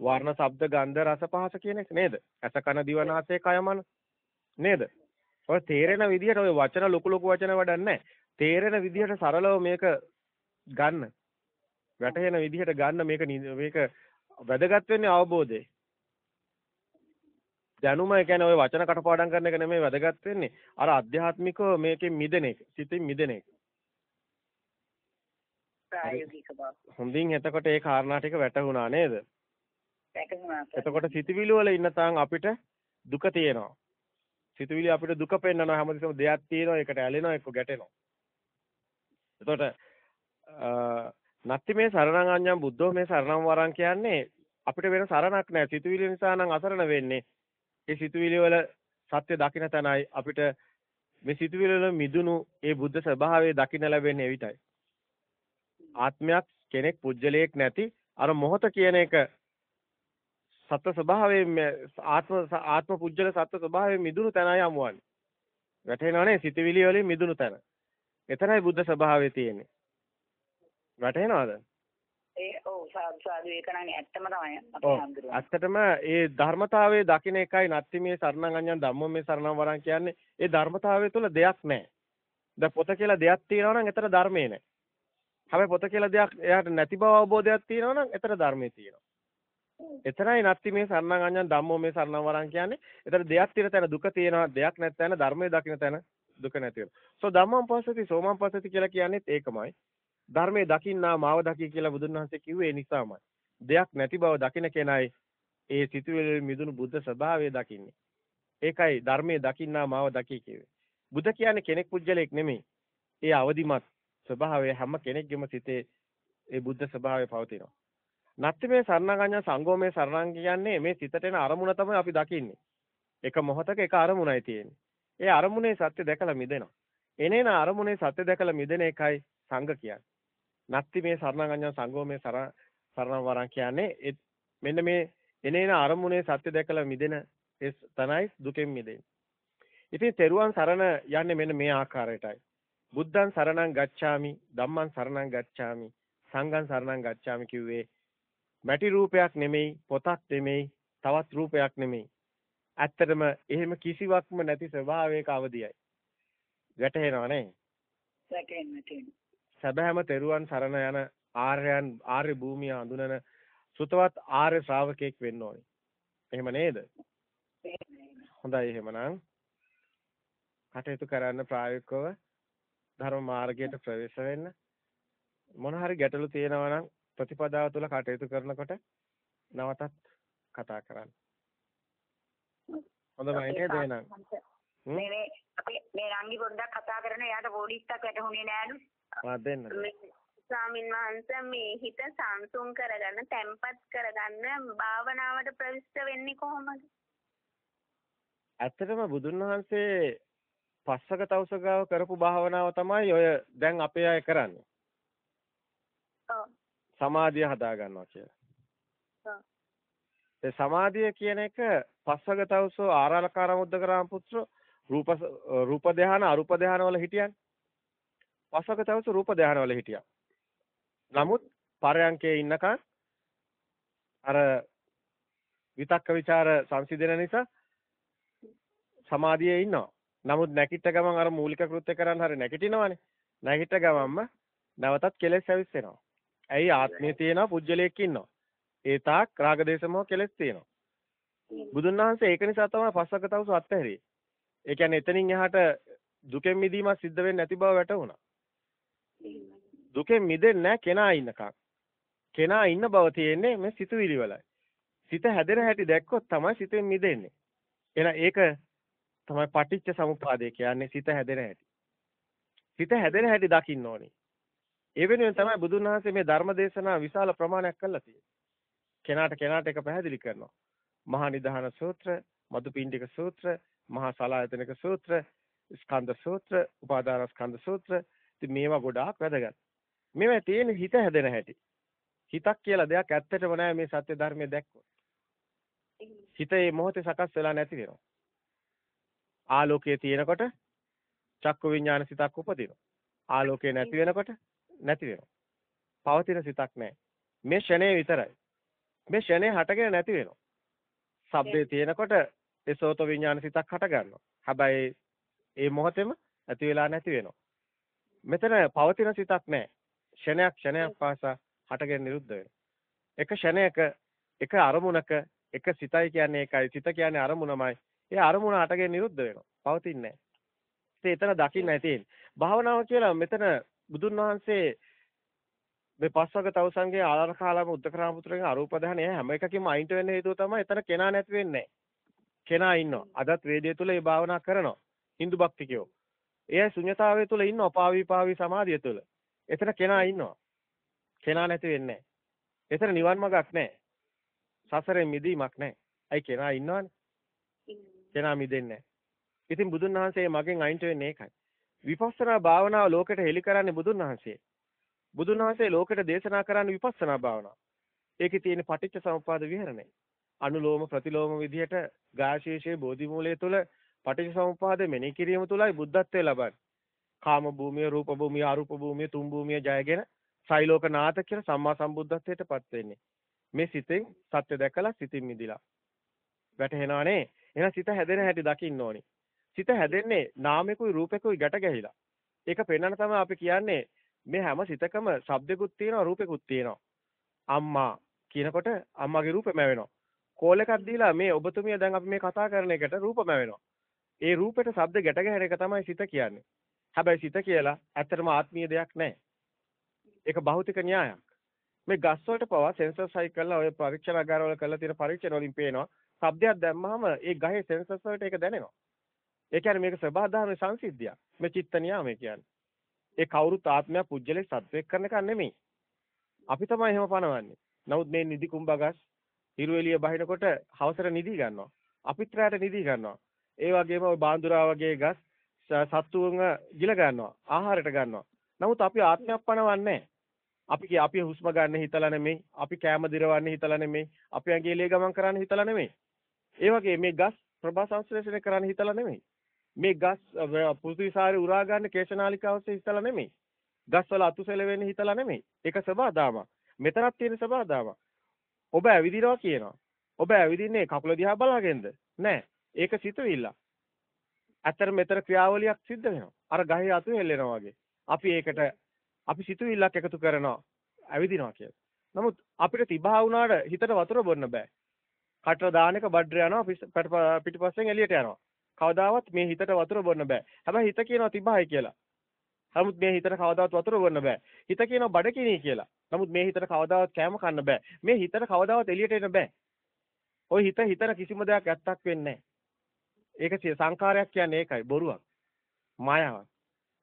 වර්ණ ශබ්ද ගන්ධ රස පහස කියන එක නේද ඇස කන දිව නාසය කය මන නේද ඔය තේරෙන විදිහට ඔය වචන ලොකු ලොකු වචන වඩන්නේ තේරෙන විදිහට සරලව මේක ගන්න වැටහෙන විදිහට ගන්න මේක මේක වැදගත් වෙන්නේ අවබෝධය දැනුම කියන්නේ ওই වචන කටපාඩම් කරන එක නෙමෙයි වැදගත් වෙන්නේ. අර අධ්‍යාත්මිකව මේකෙන් මිදෙන එක. සිතින් මිදෙන එක. හොඳින් එතකොට ඒ කාරණා ටික වැටහුණා නේද? වැටහුණා. එතකොට සිතවිලි වල ඉන්න තාන් අපිට දුක තියෙනවා. සිතවිලි අපිට දුක පෙන්වනවා හැමතිස්සම දෙයක් තියෙනවා ඒකට ඇලෙනවා එක්ක ගැටෙනවා. එතකොට නත්ති මේ සරණං අඤ්ඤං බුද්ධෝ මේ සරණං වරං කියන්නේ අපිට වෙන සරණක් නැහැ. සිතුවිලි නිසා නම් අසරණ වෙන්නේ. ඒ සිතුවිලි වල සත්‍ය දකින්න තැනයි අපිට මේ සිතුවිලි වල මිදුණු ඒ බුද්ධ ස්වභාවය දකින්න ලැබෙන්නේ එවිටයි. ආත්මයක් කෙනෙක් පුජ්‍යලයක් නැති අර මොහත කියන එක සත්‍ය ස්වභාවයෙන් ආත්ම ආත්ම පුජ්‍යල සත්‍ය ස්වභාවයෙන් මිදුණු තැනයි යමුවන්නේ. වැටහෙනවනේ සිතුවිලි වලින් මිදුණු තැන. එතරයි බුද්ධ ස්වභාවය තියෙන්නේ. වැටහෙනවද? ඒ ඔව් සාදු සාදු ඒක නම් ඇත්තම තමයි අපේ හඳුරන්නේ. ඇත්තටම ඒ ධර්මතාවයේ දකින්න එකයි නැත්ති මේ සරණං අඤ්ඤං ධම්මෝ මේ සරණං වරන් කියන්නේ ඒ ධර්මතාවය තුළ දෙයක් නැහැ. දැන් පොත කියලා දෙයක් තියෙනවා නම් එතන ධර්මේ නැහැ. හැබැයි පොත කියලා දෙයක් එයාට නැති බව අවබෝධයක් තියෙනවා නම් එතන ධර්මේ තියෙනවා. එතරයි නැත්ති මේ සරණං අඤ්ඤං ධම්මෝ මේ සරණං වරන් කියන්නේ එතන දෙයක් තියෙන තැන දුක තියෙනවා දෙයක් නැත් තැන ධර්මයේ දකින්න තැන දුක නැති වෙනවා. සෝ ධම්මං පස්සති සෝමං පස්සති කියලා කියන්නේත් ඒකමයි. ධර්මයේ දකින්නා මාව දකි කියලා බුදුන් වහන්සේ කිව්වේ ඒ නිසාමයි. දෙයක් නැති බව දකින කෙනයි ඒ සිතුවිලි මිදුණු බුද්ධ ස්වභාවය දකින්නේ. ඒකයි ධර්මයේ දකින්නා මාව දකි කිව්වේ. බුද්ධ කියන්නේ කෙනෙක් පුජ්‍යලයක් නෙමෙයි. ඒ අවදිමත් ස්වභාවය හැම කෙනෙක්ගේම සිතේ ඒ බුද්ධ ස්වභාවය පවතිනවා. නැත්නම් මේ සරණගඤ්ඤ සංගෝමේ සරණං කියන්නේ මේ සිතට එන අරමුණ තමයි අපි දකින්නේ. එක මොහොතක එක අරමුණයි තියෙන්නේ. ඒ අරමුණේ සත්‍ය දැකලා මිදෙනවා. එනේන අරමුණේ සත්‍ය දැකලා මිදෙන එකයි සංඝ කියන්නේ. නත්ති මේ සරණංගඤ්ඤ සංඝෝ මේ සරණ වරන් කියන්නේ මෙන්න මේ එනේන අරමුණේ සත්‍ය දැකලා මිදෙන ඒ තනයි දුකෙන් මිදෙන්නේ. ඉතින් තෙරුවන් සරණ යන්නේ මෙන්න මේ ආකාරයටයි. බුද්ධං සරණං ගච්ඡාමි ධම්මං සරණං ගච්ඡාමි සංඝං සරණං ගච්ඡාමි කිව්වේ මැටි රූපයක් නෙමෙයි පොතක් නෙමෙයි තවත් රූපයක් නෙමෙයි. ඇත්තටම එහෙම කිසිවක්ම නැති ස්වභාවයක අවදියයි. වැටහෙනව නේ සැබෑම තෙරුවන් සරණ යන ආර්යයන් ආර්ය භූමිය හඳුනන සුතවත් ආර්ය ශ්‍රාවකෙක් වෙන්න ඕනේ. එහෙම නේද? හොඳයි එහෙමනම්. කටයුතු කරන්න ප්‍රායෝගිකව ධර්ම මාර්ගයට ප්‍රවේශ වෙන්න. මොන හරි ගැටලු තියෙනවා නම් ප්‍රතිපදාව තුළ කටයුතු කරනකොට නවතත් කතා කරන්න. හොඳයි නේද එහෙනම්? මේ මේ අපි මේ රංගි පොඩ්ඩක් කතා කරන එයාට පොඩිස්සක් වැටහුනේ නෑලු. ආ දෙන්න. ස්වාමින් වහන්සේ මේ හිත සංසුන් කරගන්න, තැම්පත් කරගන්න භාවනාවට ප්‍රවිෂ්ඨ වෙන්නේ කොහොමද? ඇත්තටම බුදුන් වහන්සේ පස්සක තවුසගාව කරපු භාවනාව තමයි ඔය දැන් අපේ අය කරන්නේ. ඔව්. සමාධිය හදා ගන්නවා කියලා. ඒ සමාධිය කියන එක පස්සක තවුසෝ ආරාලකාර මුද්දකරාම පුත්‍ර රූප රූප ධාන අරූප ධාන වල හිටියන්නේ. පස්වක තවස රූප ධානවල හිටියා. නමුත් පරයන්කේ ඉන්නකන් අර විතක්ක ਵਿਚාර සංසිඳන නිසා සමාධියේ ඉන්නවා. නමුත් නැගිට ගමන් අර මූලික කෘත්‍ය කරන්න හරිය නැගිටිනවනේ. නැගිට ගමන්ම නැවතත් කෙලෙස් ඇවිස්සෙනවා. ඇයි ආත්මය තියෙනවා පුජ්‍යලයක් ඉන්නවා. ඒ තාක් රාගදේශමෝ කෙලෙස් තියෙනවා. බුදුන් වහන්සේ ඒක නිසා තමයි පස්සක තවුස අත්හැරියේ. ඒ කියන්නේ එතනින් එහාට දුකෙන් මිදීමක් සිද්ධ වෙන්නේ නැති බව වැටහුණා. දුකෙන් මිදෙන්නේ නැහැ කෙනා ඉන්නකම්. කෙනා ඉන්න බව තියෙන්නේ මේ සිතුවිලි වලයි. සිත හැදෙන හැටි දැක්කොත් තමයි සිතෙන් මිදෙන්නේ. එහෙනම් ඒක තමයි පටිච්ච සමුප්පාදය කියන්නේ සිත හැදෙන හැටි. සිත හැදෙන හැටි දකින්න ඕනේ. ඒ වෙනුවෙන් තමයි බුදුන් වහන්සේ මේ ධර්ම දේශනා විශාල ප්‍රමාණයක් කළා තියෙන්නේ. කෙනාට කෙනාට ඒක පැහැදිලි කරනවා. මහා නිධාන සූත්‍ර, මදුපිණ්ඩික සූත්‍ර, මහා සලායතනික සූත්‍ර, ස්කන්ධ සූත්‍ර, උපාදාන ස්කන්ධ සූත්‍ර. ඉතින් මේවා ගොඩාක් වැදගත්. මේවා තියෙන හිත හැදෙන හැටි. හිතක් කියලා දෙයක් ඇත්තටම නැහැ මේ සත්‍ය ධර්මයේ දැක්කොත්. හිත මේ මොහොතේ සකස් වෙලා නැති වෙනවා. ආලෝකයේ තියෙනකොට චක්කු විඥාන සිතක් උපදිනවා. ආලෝකය නැති වෙනකොට නැති වෙනවා. පවතින සිතක් නැහැ. මේ ෂණේ විතරයි. මේ ෂණේ හටගෙන නැති වෙනවා. ශබ්දේ තියෙනකොට ඒ සෝත විඥාන සිතක් හට ගන්නවා. හැබැයි ඒ මොහොතේම ඇති වෙලා නැති වෙනවා. මෙතන පවතින සිතක් නැහැ. ෂණයක් ෂණයක් පාසා හටගෙන නිරුද්ධ වෙනවා. එක ෂණයක එක අරමුණක එක සිතයි කියන්නේ ඒකයි. සිත කියන්නේ අරමුණමයි. ඒ අරමුණ හටගෙන නිරුද්ධ වෙනවා. පවතින්නේ නැහැ. එතන දකින්නයි තියෙන්නේ. භාවනාව කියලා මෙතන බුදුන් වහන්සේ මේ පස්වග තවුසන්ගේ ආලාරකාලම උද්දකරාම පුත්‍රගේ අරූප දහනය හැම එකකින්ම අයින්ට වෙන්න හේතුව තමයි එතන කෙනා නැති වෙන්නේ කෙනා ඉන්නවා. අදත් වේදයේ තුල මේ භාවනා කරනවා. Hindu භක්තිකයෝ. එයයි ශුන්‍යතාවය තුල ඉන්නවා. පාවි පාවි සමාධිය තුල. එතන කෙනා ඉන්නවා. කෙනා නැති වෙන්නේ එතන නිවන් මාර්ගක් නැහැ. සසරෙන් මිදීමක් නැහැ. අයි කෙනා ඉන්නවනේ. කෙනා මිදෙන්නේ ඉතින් බුදුන් වහන්සේ මගෙන් අයින්ට වෙන්නේ ඒකයි. විපස්සනා භාවනාව ලෝකෙට හෙළි කරන්නේ බුදුන් වහන්සේ. බුදුන් වහන්සේ ලෝකෙට දේශනා කරන්නේ විපස්සනා භාවනාව. ඒකේ තියෙන පටිච්ච සමුප්පාද විහරණය. අනුලෝම ප්‍රතිලෝම විදිහට ගාශීෂයේ බෝධි මූලයේ තුල පටිච්ච සමුප්පාද මෙනෙහි කිරීම තුලයි බුද්ධත්වයේ ලබන්නේ. කාම භූමිය, රූප භූමිය, අරූප භූමිය, තුන් භූමිය ජයගෙන සෛලෝකනාථ කියන සම්මා සම්බුද්ධත්වයටපත් වෙන්නේ. මේ සිතෙන් සත්‍ය දැකලා සිතින් මිදිලා. වැටහෙනවනේ. එහෙනම් සිත හැදෙන හැටි දකින්න ඕනි. සිත හැදෙන්නේ නාමයකුයි රූපයකුයි ගැට ගැහිලා. ඒක පෙන්වන්න තමයි අපි කියන්නේ මේ හැම සිතකම ශබ්දෙකුත් තියෙනවා රූපෙකුත් තියෙනවා. අම්මා කියනකොට අම්මාගේ රූපෙම වෙනවා. කෝල් එකක් දීලා මේ ඔබතුමිය දැන් අපි මේ කතා කරන එකට රූපම වෙනවා. ඒ රූපෙට ශබ්ද ගැට ගැහෙන එක තමයි සිත කියන්නේ. හැබැයි සිත කියලා ඇත්තටම ආත්මීය දෙයක් නැහැ. ඒක භෞතික න්‍යායක්. මේ ගස් වලට පවා සෙන්සර්ස් හයි කරලා ඔය පරීක්ෂණාගාර වල කරලා තියෙන පරීක්ෂණ වලින් පේනවා ශබ්දයක් දැම්මහම ඒ ගහේ සෙන්සර්ස් වලට ඒක දැනෙනවා. ඒ කියන්නේ මේක සබහාධාරණ සංසිද්ධියක්. මේ චිත්ත නියාමය කියන්නේ. ඒ කවුරුත් ආත්මයක් පුජ්‍යලේ සත්වෙක් කරන එක නෙමෙයි. අපි තමයි එහෙම පනවන්නේ. නමුත් මේ නිදි කුඹගස් හිරු එළිය බහිනකොට හවසට නිදි ගන්නවා. අපිත් රැට නිදි ගන්නවා. ඒ වගේම ওই බාඳුරා වගේ ගස් සත්තුන් ගිල ගන්නවා. ආහාරයට ගන්නවා. නමුත් අපි ආත්මයක් පනවන්නේ අපි අපි හුස්ම ගන්න හිතලා නෙමෙයි. අපි කෑම දිරවන්න හිතලා නෙමෙයි. අපි ඇඟිලේ ගමන් කරන්න හිතලා නෙමෙයි. ඒ වගේ මේ ගස් ප්‍රභා සංශ්ලේෂණය කරන්න හිතලා නෙමෙයි. මේ ගස් පෘථිවිසාරේ උරා ගන්න කේශනාලිකාවසේ හිතලා නෙමෙයි. ගස් වල අතුසෙල වෙන්න හිතලා නෙමෙයි. ඒක සබාදාම. මෙතනක් තියෙන සබාදාම. ඔබ ඇවිදිනවා කියනවා. ඔබ ඇවිදින්නේ කකුල දිහා බලාගෙනද? නෑ. ඒක සිතුවිල්ල. අතර මෙතර ක්‍රියාවලියක් සිද්ධ වෙනවා. අර ගහේ අතු හෙල්ලෙනවා වගේ. අපි ඒකට අපි සිතුවිල්ලක් එකතු කරනවා. ඇවිදිනවා කියලා. නමුත් අපිට තිබහා වුණාට හිතට වතුර බොන්න බෑ. කටර දාන එක බඩර යනවා පිටිපස්සෙන් එළියට යනවා. කවදාවත් මේ හිතට වතුර බොන්න බෑ. හැබැයි හිත කියනවා තිබහයි කියලා. නමුත් මේ හිතට කවදාවත් වතුර බොන්න බෑ. හිත කියනවා බඩකිනී කියලා. නමුත් මේ හිතට කවදාවත් කෑම කන්න බෑ. මේ හිතට කවදාවත් එළියට එන්න බෑ. ওই හිත හිතන කිසිම දෙයක් ඇත්තක් වෙන්නේ ඒක සංකාරයක් කියන්නේ ඒකයි බොරුවක්. මායාවක්.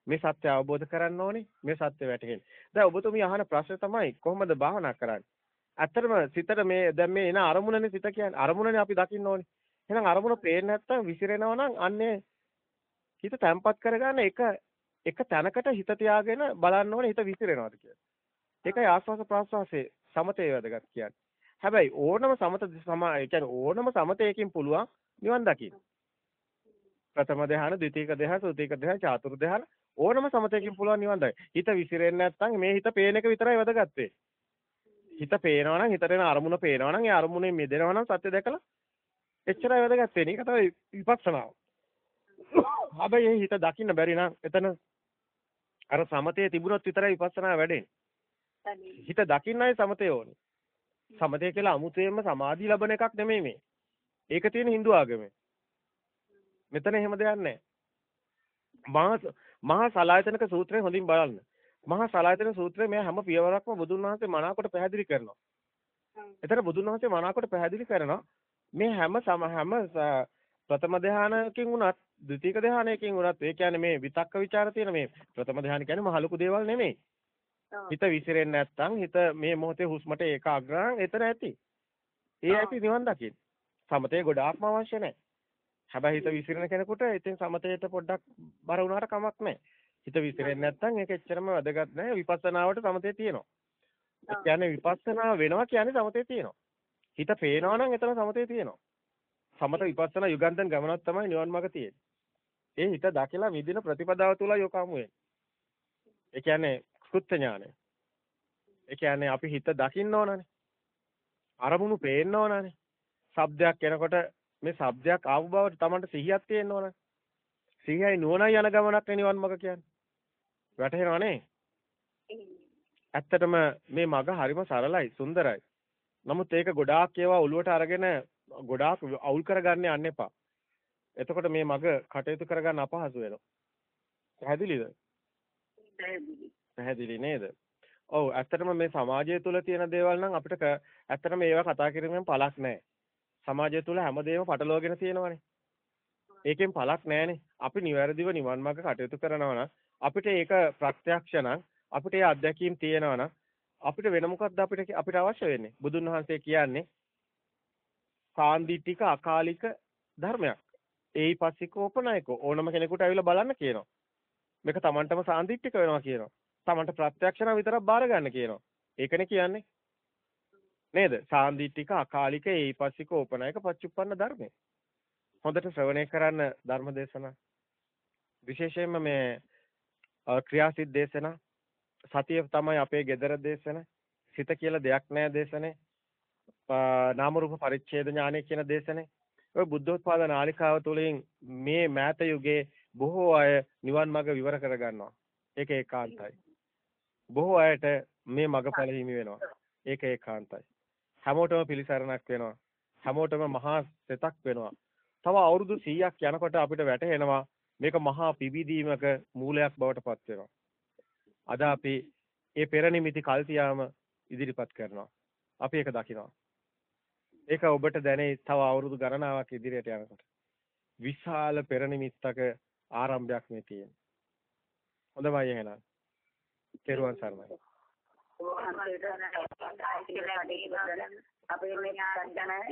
මේ සත්‍ය අවබෝධ කරන්න ඕනේ. මේ සත්‍ය වැටහෙන්න. දැන් ඔබතුමිය අහන ප්‍රශ්නේ තමයි කොහොමද භාවනා කරන්නේ? ඇත්තටම සිතට මේ දැන් මේ එන අරමුණනේ සිත කියන්නේ අරමුණනේ අපි දකින්න ඕනේ. එහෙනම් අරමුණ පේන්නේ නැත්තම් විසිරෙනවා නම් අන්නේ හිත තැම්පත් කරගන්න එක එක තැනකට හිත තියාගෙන බලන්න ඕනේ හිත විසිරෙනවද කියලා. ඒකයි ආස්වාස ප්‍රාස්වාසයේ සමතේ වැදගත් කියන්නේ. හැබැයි ඕනම සමත සම ඒ කියන්නේ ඕනම සමතයකින් පුළුවන් නිවන් දකින්න. ප්‍රථම ධ්‍යාන, ද්විතීක ධ්‍යාන, තෘතීක ධ්‍යාන, චාතුර්ථ ධ්‍යාන ඕනම සමතයකින් පුළුවන් නිවන් දකින්න. හිත විසිරෙන්නේ නැත්නම් මේ හිත පේන එක විතරයි වැදගත් හිත පේනවා නම් හිතට එන අරමුණ පේනවා නම් ඒ අරමුණෙන් මිදෙනවා නම් සත්‍ය දැකලා එච්චරයි වැදගත් වෙන්නේ. ඒක තමයි විපස්සනාව. හැබැයි හිත දකින්න බැරි නම් එතන අර සමතේ තිබුණොත් විතරයි විපස්සනා වැඩෙන්නේ. හිත දකින්නයි සමතේ ඕනේ. සමතේ කියලා අමුතේම සමාධිය ලබන එකක් නෙමෙයි මේ. ඒක තියෙන Hindu ආගමේ. මෙතන එහෙම දෙයක් නැහැ. මහා මහා සලායතනක සූත්‍රය හොඳින් බලන්න. මහා සලායතන සූත්‍රයේ මේ හැම පියවරක්ම බුදුන් වහන්සේ මනාකොට පැහැදිලි කරනවා. එතන බුදුන් වහන්සේ මනාකොට පැහැදිලි කරනවා මේ හැම සම හැම ප්‍රථම ධානයකින් උනත් ද්විතීක ධානයකින් උනත් ඒ කියන්නේ මේ විතක්ක ਵਿਚාර තියෙන මේ ප්‍රථම ධානය කියන්නේ මහ ලොකු දේවල් නෙමෙයි. හිත විසිරෙන්නේ නැත්නම් හිත මේ මොහොතේ හුස්මට ඒකාග්‍රහන් එතන ඇති. ඒ ඇති නිවන් දකින්න. සමතේ ගොඩාක්ම අවශ්‍ය නැහැ. හැබැයි හිත විසිරෙන කෙනෙකුට ඉතින් සමතේට පොඩ්ඩක් බර වුණාට කමක් නැහැ. හිත විසිරෙන්නේ නැත්නම් ඒක එච්චරම වැදගත් නැහැ. විපස්සනාවට සමතේ තියෙනවා. ඒ කියන්නේ විපස්සනා වෙනවා කියන්නේ සමතේ තියෙනවා. හිත පේනවා නම් එතන සමතේ තියෙනවා. සමත විපස්සනා යුගන්ධන් ගමනක් තමයි නිවන් මාර්ග තියෙන්නේ. ඒ හිත දකිලා විදින ප්‍රතිපදාව තුල යොකමු වෙන්නේ. ඒ කියන්නේ කෘත්‍ය ඥානය. ඒ කියන්නේ අපි හිත දකින්න ඕනනේ. අරමුණු පේන්න ඕනනේ. ශබ්දයක් එනකොට මේ ශබ්දයක් ආපු බවට Tamanට සිහියක් තියෙන්න ඕනනේ. සිහියයි නුවණයි යන ගමනක් නිවන් මාර්ග කියන්නේ. වැටහෙනවනේ? ඇත්තටම මේ මග හරිම සරලයි, සුන්දරයි. නමුත් ඒක ගොඩාක් ඒවා ඔලුවට අරගෙන ගොඩාක් අවුල් කරගන්න යන්න එපා. එතකොට මේ මග කටයුතු කරගන්න අපහසු වෙනවා. පැහැදිලිද? පැහැදිලි නේද? ඔව් ඇත්තටම මේ සමාජය තුළ තියෙන දේවල් නම් අපිට ඇත්තටම ඒවා කතා කිරීමෙන් පළක් නැහැ. සමාජය තුළ හැමදේම පටලවාගෙන තියෙනවානේ. ඒකෙන් පළක් නැහැනේ. අපි නිවැරදිව නිවන් මාර්ග කටයුතු කරනවා නම් අපිට ඒක ප්‍රත්‍යක්ෂ නම් අපිට ඒ අත්දැකීම් තියෙනවා නම් අපිට වෙන මොකක්ද අපිට අපිට අවශ්‍ය වෙන්නේ? බුදුන් වහන්සේ කියන්නේ සාන්දිටික අකාලික ධර්මයක්. ඒයි පස්සිකෝපනායක ඕනම කෙනෙකුට ඇවිල්ලා බලන්න කියනවා. මේක Tamanටම සාන්දිටික වෙනවා කියනවා. Tamanට ප්‍රත්‍යක්ෂණ විතරක් බාර ගන්න කියනවා. ඒකනේ කියන්නේ. නේද? සාන්දිටික අකාලික ඒයි පස්සිකෝපනායක පච්චුප්පන්න ධර්මය. හොඳට ශ්‍රවණය කරන්න ධර්ම දේශනා. විශේෂයෙන්ම මේ ක්‍රියාසිට දේශනා සතිය තමයි අපේ gedara දේශන. සිත කියලා දෙයක් නැහැ දේශනේ. නාම රූප පරිච්ඡේද ඥානය කියන දේශනේ. ඔය බුද්ධෝත්පාද නාලිකාව තුළින් මේ මෑත යුගයේ බොහෝ අය නිවන් මඟ විවර කර ගන්නවා. ඒක ඒකාන්තයි. බොහෝ අයට මේ මඟඵල හිමි වෙනවා. ඒක ඒකාන්තයි. හැමෝටම පිළිසරණක් වෙනවා. හැමෝටම මහා සෙතක් වෙනවා. තව අවුරුදු 100ක් යනකොට අපිට වැටහෙනවා මේක මහා පිබිදීමක මූලයක් බවට පත් වෙනවා. අද අපි ඒ පෙර නිමිති කල් තියාම ඉදිරිපත් කරනවා. අපි ඒක දකිනවා. ඒක ඔබට දැනේ තව අවුරුදු ගණනාවක් ඉදිරියට යනකොට. විශාල පෙර නිමිත්තක ආරම්භයක් මේ තියෙන්නේ. හොඳයි එහෙනම්. තෙරුවන් සරණයි. අපේ මේ සංජානන